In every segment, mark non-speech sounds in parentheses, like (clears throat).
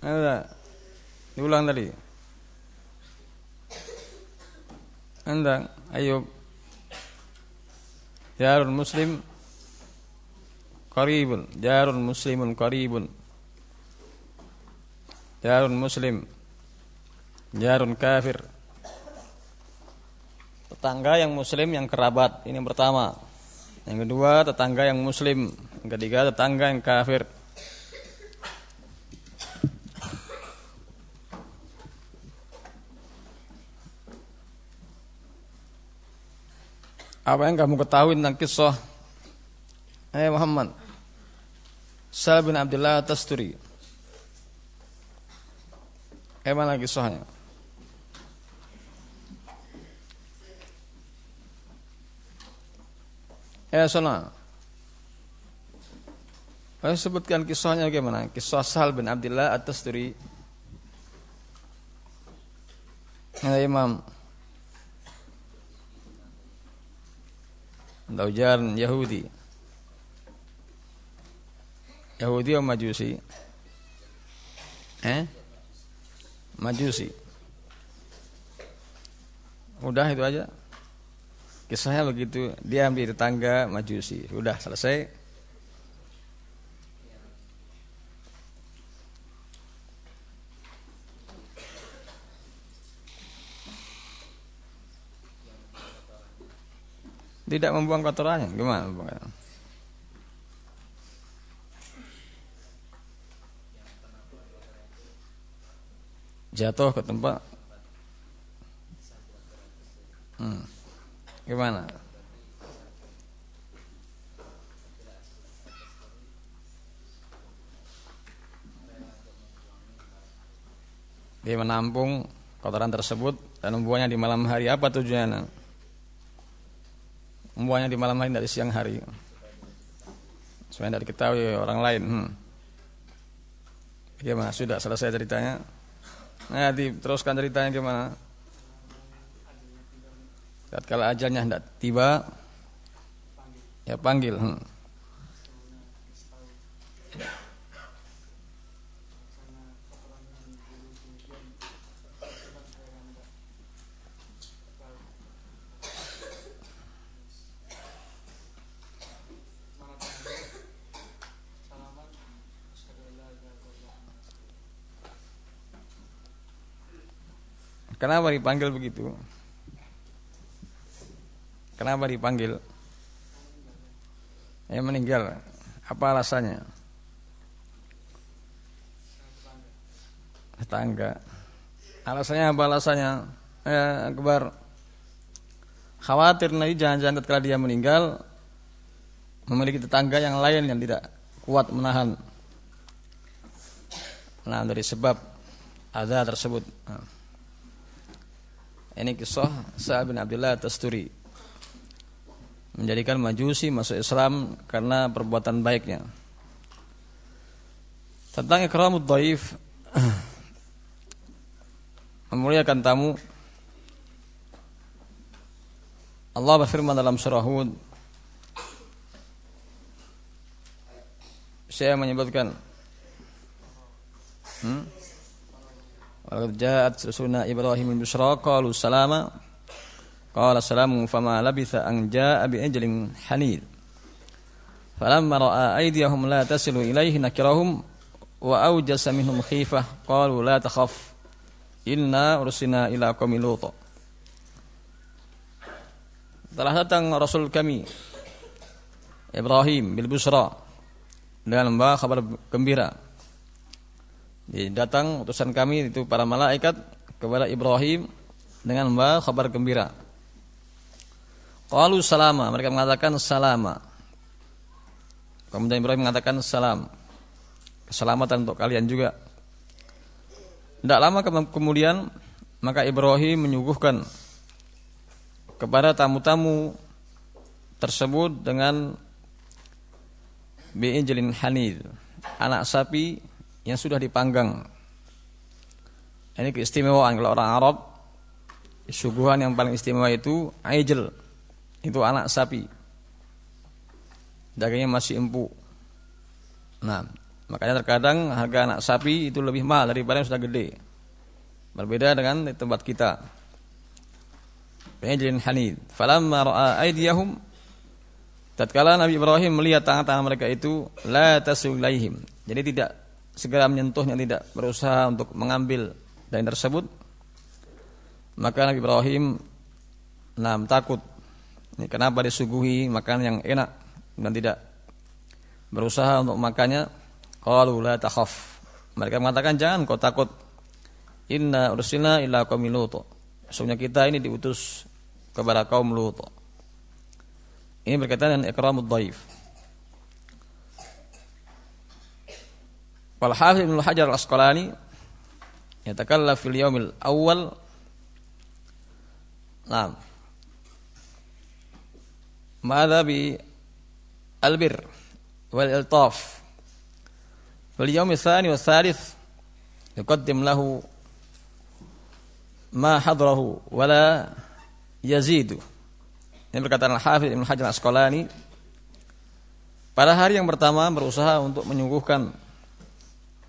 Ada. Diulang tadi. Anda, Ayub. Jarun Muslim qaribun. Jarun Muslimun qaribun. Jarun Muslim. Jarun kafir. Tetangga yang muslim yang kerabat. Ini yang pertama. Yang kedua tetangga yang muslim. Yang ketiga tetangga yang kafir. Apa yang kamu ketahui tentang kisah? Eh Muhammad. Sal bin Abdullah Tasturi. Eh mana kisahnya? Eh sana. Eh sebutkan kisahnya bagaimana? Kisah Sal bin Abdullah At-Tasturi Eh Imam Daujan Yahudi. Yahudi atau Majusi? Eh? Majusi. Udah itu aja. Kisahnya begitu. Dia ambil tetangga Majusi. Udah selesai Tidak membuang kotorannya Gimana Jatuh ke tempat hmm. Gimana Dia menampung kotoran tersebut dan membuangnya di malam hari apa tujuannya? Membuangnya di malam hari dari siang hari. Supaya tidak diketahui orang lain. Hmm. Gimana? Sudah selesai ceritanya? Nah, diteruskan ceritanya gimana? Kalau ajalnya tidak tiba, ya panggil. Hmm. Kenapa dipanggil begitu? Kenapa dipanggil? Yang meninggal. Apa alasannya? Tetangga. Alasannya apa alasannya? Ya, kebar. Khawatir nanti jangan-jangan ketika dia meninggal memiliki tetangga yang lain yang tidak kuat menahan. Nah, dari sebab ada tersebut. Nah. Ini kisah Sa'ad bin Abdullah Tasturi. Menjadikan majusi masuk Islam Karena perbuatan baiknya. Tentang ikramud daif (clears throat) Memuliakan tamu Allah berfirman dalam surah Hud. Saya menyebutkan hmm? Walaqad ja'at rusuluna Ibrahim bisra qalu salama qala salamun fama labitha an ja'a bi ajlin hanid falamma ra'a aydiyahum la tasilu ilayhi nakirahum wa awjasa minhum khifah qalu la takhaf inna ursina ila qaumi lut telah datang rasul kami Ibrahim bil busra dengan membawa kabar gembira datang utusan kami itu para malaikat kepada Ibrahim dengan membawa kabar gembira. Qalu salama, mereka mengatakan salama. Kemudian Ibrahim mengatakan salam. Keselamatan untuk kalian juga. Tidak lama kemudian maka Ibrahim menyuguhkan kepada tamu-tamu tersebut dengan bi'ijlin hanid, anak sapi yang sudah dipanggang. Ini keistimewaan kalau orang Arab suguhan yang paling istimewa itu aijel. Itu anak sapi. Dagingnya masih empuk. Nah, Makanya terkadang harga anak sapi itu lebih mahal daripada yang sudah gede. Berbeda dengan di tempat kita. Ijlin hanid. Falamma ra'a aydiyahum tatkala Nabi Ibrahim melihat tangan-tangan mereka itu la tasulaihim. Jadi tidak segera menyentuhnya, tidak berusaha untuk mengambil daging tersebut. Maka Nabi Ibrahim nam takut. Ini kenapa disuguhi makanan yang enak dan tidak berusaha untuk makannya Qalu la takhaf. Mereka mengatakan jangan kau takut. Inna ursilna ila qaumi Lut. Sesungguhnya kita ini diutus kepada kaum Lut. Ini berkaitan dengan ikramud dhaif. Wal Hafiz Ibnu Hajar Al-Asqalani yatakallaf fil yaumil awal Naam. Mada bi albir wal iltaf واليوم الثاني والثالث يقدم له ما حضره ولا يزيد ini perkataan Al-Hafidh Ibn Hajar Asqalani pada hari yang pertama berusaha untuk menyuguhkan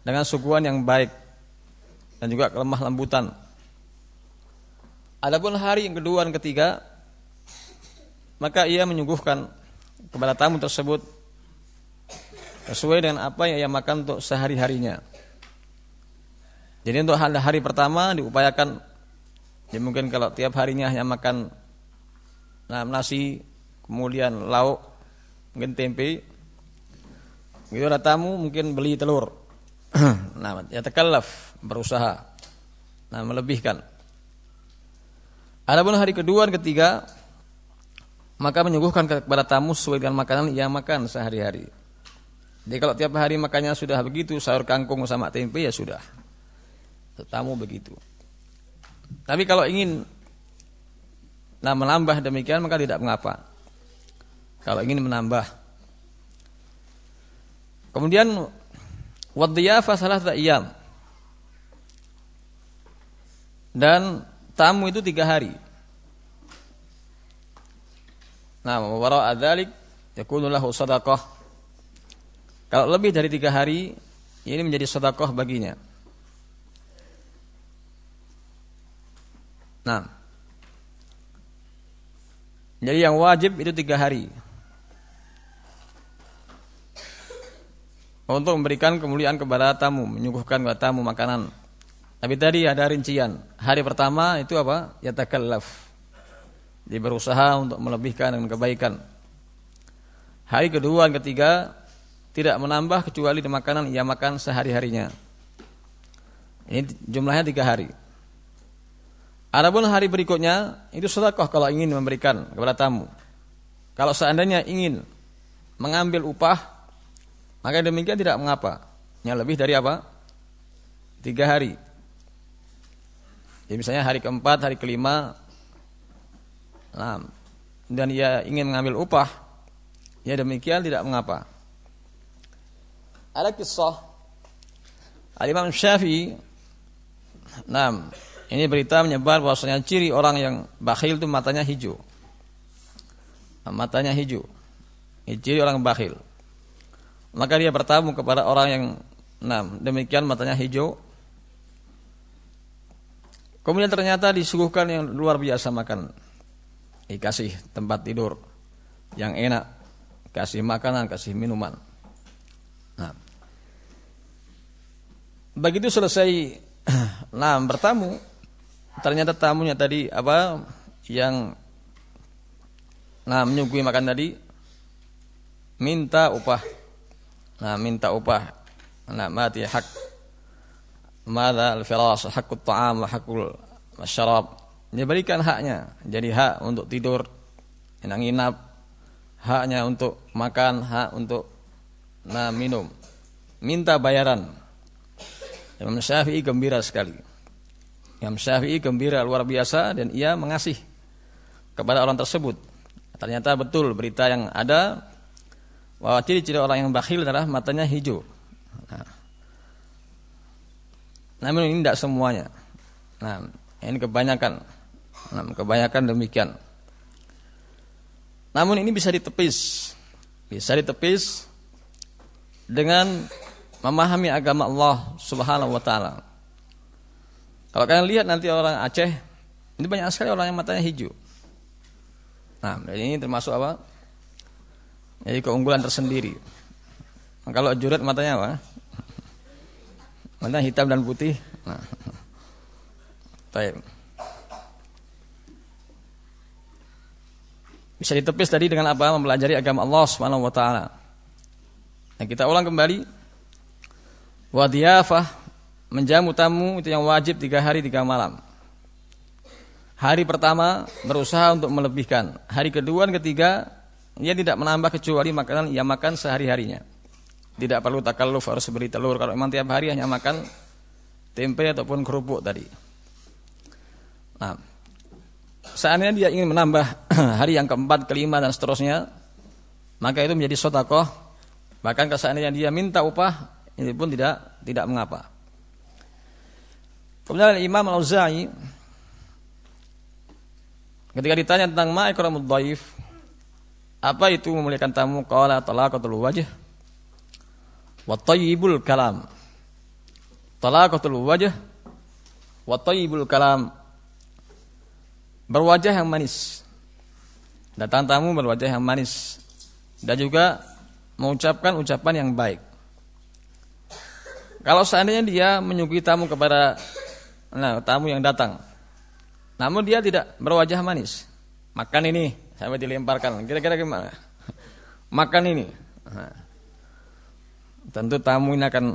dengan suguhan yang baik dan juga kelemah lembutan adapun hari yang kedua dan ketiga maka ia menyuguhkan kepada tamu tersebut sesuai dengan apa yang ia makan untuk sehari-harinya. Jadi untuk hari, pertama diupayakan ya mungkin kalau tiap harinya hanya makan nasi, kemudian lauk, mungkin tempe. Begitu ada tamu mungkin beli telur. (clears throat) nah, ya tekalaf berusaha. Nah, melebihkan. Adapun hari kedua dan ketiga maka menyuguhkan kepada tamu sesuai dengan makanan yang makan sehari-hari. Jadi kalau tiap hari makannya sudah begitu, sayur kangkung sama tempe ya sudah. Tetamu begitu. Tapi kalau ingin nah menambah demikian maka tidak mengapa. Kalau ingin menambah. Kemudian wadiyafah salah iyam. Dan tamu itu tiga hari. Nah, wara adzalik yakunu lahu sadaqah kalau lebih dari tiga hari, ini menjadi sedekah baginya. Nah, jadi yang wajib itu tiga hari. Untuk memberikan kemuliaan kepada tamu, menyuguhkan kepada tamu makanan. Tapi tadi ada rincian. Hari pertama itu apa? Ya takallaf. Dia berusaha untuk melebihkan dan kebaikan. Hari kedua dan ketiga tidak menambah kecuali di makanan ia makan sehari-harinya. Ini jumlahnya tiga hari. Adapun hari berikutnya itu sedekah kalau ingin memberikan kepada tamu. Kalau seandainya ingin mengambil upah, maka demikian tidak mengapa. Yang lebih dari apa? Tiga hari. Jadi misalnya hari keempat, hari kelima, dan ia ingin mengambil upah, ya demikian tidak mengapa. Ada kisah Al-Imam Syafi'i Nah, ini berita menyebar bahwasanya ciri orang yang bakhil itu matanya hijau. Matanya hijau. Ini ciri orang bakhil. Maka dia bertamu kepada orang yang nah, demikian matanya hijau. Kemudian ternyata disuguhkan yang luar biasa makan. Dikasih tempat tidur yang enak, kasih makanan, kasih minuman. Nah, begitu selesai (clears throat) nah bertamu, ternyata tamunya tadi apa yang nah menyuguhi makan tadi minta upah. Nah, minta upah. Nah, mati hak. Mada al-firas hakut ta'am hakul masyarab. Dia berikan haknya. Jadi hak untuk tidur, nginap, haknya untuk makan, hak untuk nah minum. Minta bayaran. Imam Syafi'i gembira sekali. Imam Syafi'i gembira luar biasa dan ia mengasih kepada orang tersebut. Ternyata betul berita yang ada bahwa ciri-ciri orang yang bakhil adalah matanya hijau nah, namun ini tidak semuanya nah ini kebanyakan nah, kebanyakan demikian namun ini bisa ditepis bisa ditepis dengan memahami agama Allah Subhanahu wa taala. Kalau kalian lihat nanti orang Aceh, ini banyak sekali orang yang matanya hijau. Nah, ini termasuk apa? Jadi keunggulan tersendiri. Nah, kalau juret matanya apa? Matanya hitam dan putih. Nah. Baik. Bisa ditepis tadi dengan apa? Mempelajari agama Allah taala. Nah, kita ulang kembali. Wadiyafah menjamu tamu itu yang wajib tiga hari tiga malam. Hari pertama berusaha untuk melebihkan. Hari kedua dan ketiga ia tidak menambah kecuali makanan ia makan sehari-harinya. Tidak perlu takalluf harus beri telur. Kalau memang tiap hari hanya makan tempe ataupun kerupuk tadi. Nah, Seandainya dia ingin menambah (clears throat) hari yang keempat, kelima dan seterusnya, maka itu menjadi sotakoh. Bahkan seandainya dia minta upah, ini pun tidak tidak mengapa. Kemudian Imam Al-Auza'i ketika ditanya tentang ma'ikramud dhaif, apa itu memuliakan tamu? Qala talaqatul wajh wa tayyibul kalam. Talaqatul wajh wa tayyibul kalam berwajah yang manis. Datang tamu berwajah yang manis dan juga mengucapkan ucapan yang baik. Kalau seandainya dia menyuguhi tamu kepada nah, tamu yang datang, namun dia tidak berwajah manis, makan ini sampai dilemparkan, kira-kira gimana? Makan ini, tentu tamu ini akan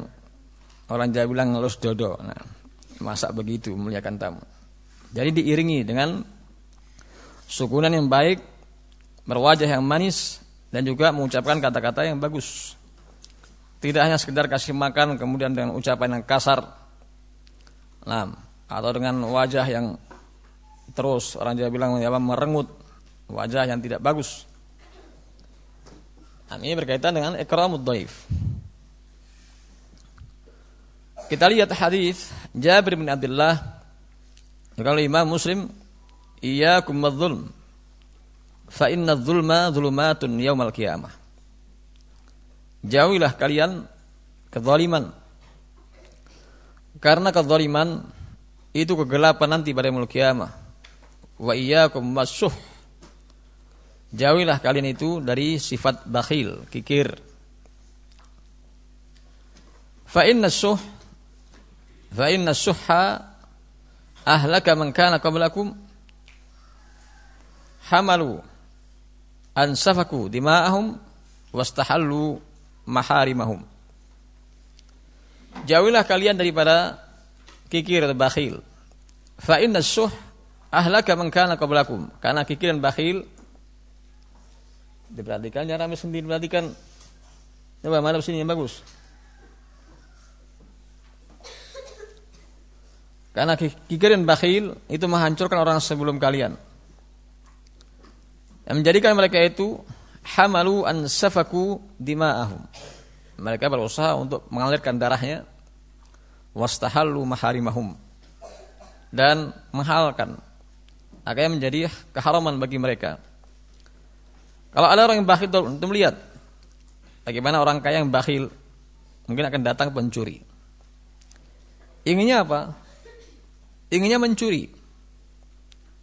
orang Jawa bilang ngelus dodo. Nah, masak begitu muliakan tamu. Jadi diiringi dengan sukunan yang baik, berwajah yang manis dan juga mengucapkan kata-kata yang bagus. Tidak hanya sekedar kasih makan kemudian dengan ucapan yang kasar. Nah, atau dengan wajah yang terus orang Jawa bilang apa merengut, wajah yang tidak bagus. Nah, ini berkaitan dengan ikramud dhaif. Kita lihat hadis Jabir bin Abdullah kalau Imam Muslim Iyyakum madzulm fa inna dzulma dzulumatun yaumal qiyamah. Jauhilah kalian kezaliman. Karena kezaliman itu kegelapan nanti pada yaumul qiyamah. Wa iyyakum masuh. Jauhilah kalian itu dari sifat bakhil, kikir. Fa inna suh fa inna suhha ahlaka man kana qablakum hamalu ansafaku dima'ahum wastahallu maharimahum. Jauhilah kalian daripada kikir atau bakhil. Fa inna suh ahlaka man kana qablakum. Karena kikir dan bakhil diperhatikan jangan ramai sendiri perhatikan. Coba mana sini yang bagus. Karena kikir dan bakhil itu menghancurkan orang sebelum kalian. Yang menjadikan mereka itu hamalu an safaku dima'ahum. Mereka berusaha untuk mengalirkan darahnya wastahallu maharimahum dan menghalalkan akhirnya menjadi keharaman bagi mereka. Kalau ada orang yang bakhil untuk melihat bagaimana orang kaya yang bakhil mungkin akan datang pencuri. Inginnya apa? Inginnya mencuri.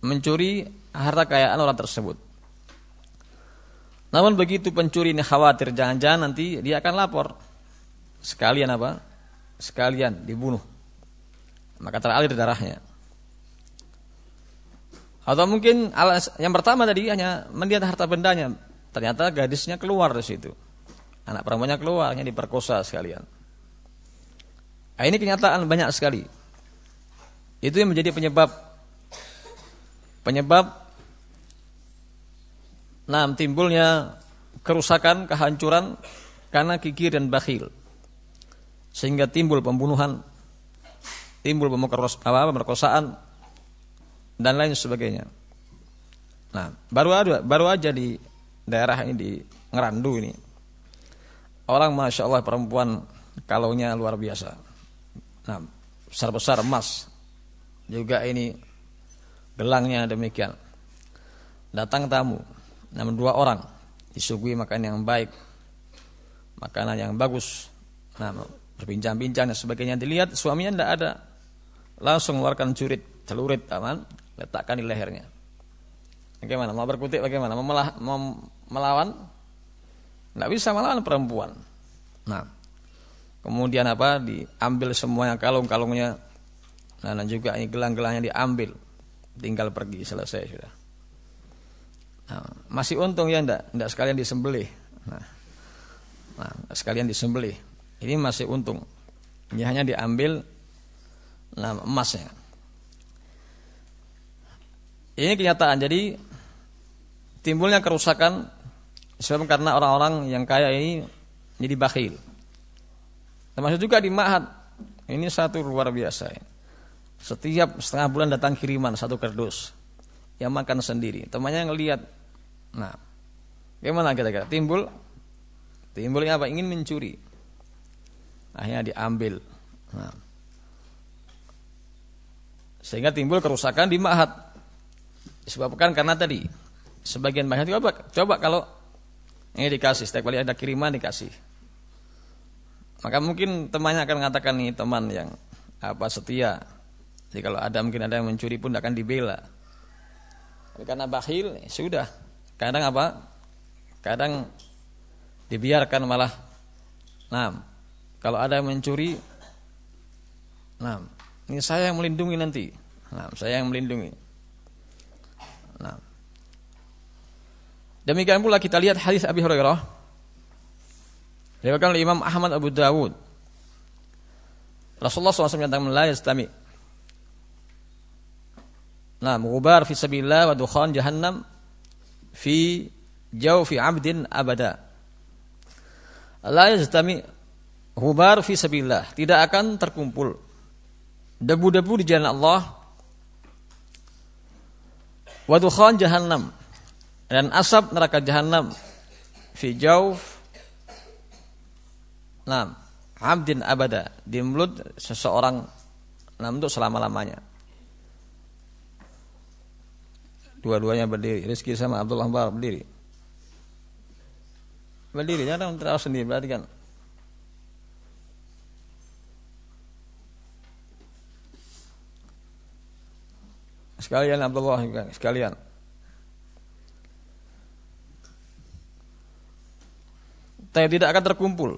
Mencuri harta kekayaan orang tersebut. Namun begitu pencuri ini khawatir jangan-jangan nanti dia akan lapor. Sekalian apa? Sekalian dibunuh. Maka teralir darahnya. Atau mungkin yang pertama tadi hanya melihat harta bendanya. Ternyata gadisnya keluar dari situ. Anak perempuannya keluar, hanya diperkosa sekalian. Nah, ini kenyataan banyak sekali. Itu yang menjadi penyebab penyebab Nah, timbulnya kerusakan, kehancuran karena kikir dan bakhil. Sehingga timbul pembunuhan, timbul pemerkosaan dan lain sebagainya. Nah, baru ada baru aja di daerah ini di Ngerandu ini. Orang Masya Allah perempuan kalaunya luar biasa. Nah, besar-besar emas. Juga ini gelangnya demikian. Datang tamu namun dua orang disuguhi makan yang baik, makanan yang bagus. Nah, berbincang-bincang dan sebagainya dilihat suaminya tidak ada langsung mengeluarkan jurit celurit aman letakkan di lehernya. Bagaimana? Mau berkutik bagaimana? Mau, melah, mau melawan? Tidak bisa melawan perempuan. Nah kemudian apa? Diambil semuanya kalung-kalungnya. Nah dan juga ini gelang-gelangnya diambil. Tinggal pergi selesai sudah. Nah, masih untung ya ndak? Ndak sekalian disembelih. Nah, nah sekalian disembelih. Ini masih untung. Ini hanya diambil nah, emasnya. Ini kenyataan. Jadi timbulnya kerusakan sebab karena orang-orang yang kaya ini jadi bakhil. Termasuk juga di Mahat. Ini satu luar biasa. Setiap setengah bulan datang kiriman satu kerdus. Yang makan sendiri. Temannya ngelihat. Nah, gimana kira-kira? Timbul timbulnya apa? Ingin mencuri akhirnya diambil. Nah. Sehingga timbul kerusakan di mahat. Disebabkan karena tadi sebagian mahat coba, coba kalau ini dikasih setiap kali ada kiriman dikasih. Maka mungkin temannya akan mengatakan nih teman yang apa setia. Jadi kalau ada mungkin ada yang mencuri pun akan dibela. Tapi karena bakhil sudah. Kadang apa? Kadang dibiarkan malah nah kalau ada yang mencuri, nah, ini saya yang melindungi nanti. Nah, saya yang melindungi. Nah. Demikian pula kita lihat hadis Abi Hurairah. Diriwayatkan oleh Imam Ahmad Abu Dawud. Rasulullah SAW menyatakan la yastami. Nah, mengubah fi sabilillah wa dukhan jahannam fi jawfi abdin abada. La yastami Hubar fi sabilillah, tidak akan terkumpul debu-debu di jalan Allah. Wa dukhan jahannam. Dan asap neraka jahannam. Fi jauf. Nam, abdin abada. Di mulut seseorang. Nam untuk selama-lamanya. Dua-duanya berdiri. Rizki sama Abdullah Bar berdiri. Berdiri, jangan terus sendiri, berarti kan Sekalian Abdullah sekalian. Tapi tidak akan terkumpul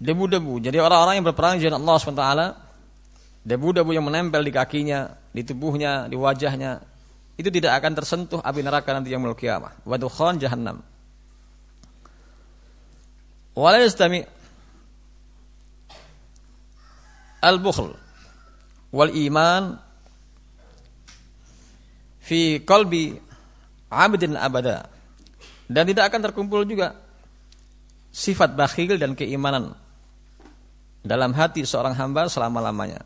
debu-debu. Jadi orang-orang yang berperang di jalan Allah SWT, debu-debu yang menempel di kakinya, di tubuhnya, di wajahnya, itu tidak akan tersentuh api neraka nanti yang kiamah. Wa dukhan jahannam. Wala yastami al-bukhl wal iman fi qalbi abdin abada dan tidak akan terkumpul juga sifat bakhil dan keimanan dalam hati seorang hamba selama-lamanya.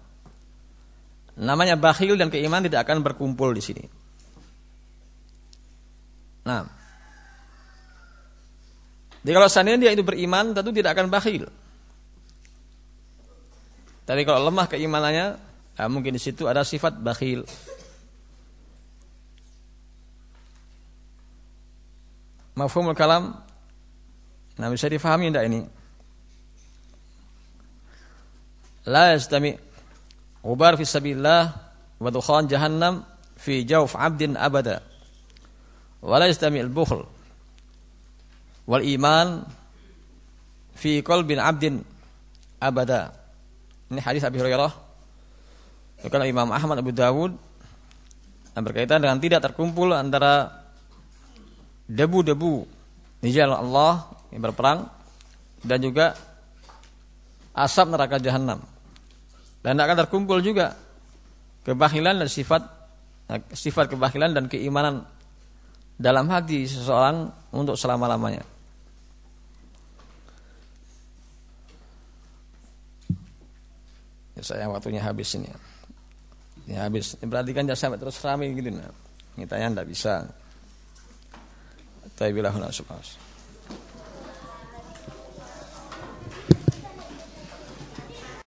Namanya bakhil dan keimanan tidak akan berkumpul di sini. Nah, jadi kalau seandainya dia itu beriman, tentu tidak akan bakhil. Tapi kalau lemah keimanannya, nah mungkin di situ ada sifat bakhil. Mafhumul kalam? Nah bisa difahami tidak ini? La yastami. Ubar fi sabilillah wa dukhan jahannam fi jawf abdin abada. Wa la yastami al-bukhl wal iman fi qalbin abdin abada. Ini hadis Abi Hurairah. Karena Imam Ahmad Abu Dawud. Yang berkaitan dengan tidak terkumpul antara debu-debu di jalan Allah yang berperang dan juga asap neraka jahanam. Dan akan terkumpul juga kebahilan dan sifat sifat kebahilan dan keimanan dalam hati seseorang untuk selama-lamanya. Ya, saya waktunya habis ini. Ya habis. Berarti kan sampai terus ramai gitu nah. Kita yang tidak bisa. Taibillahul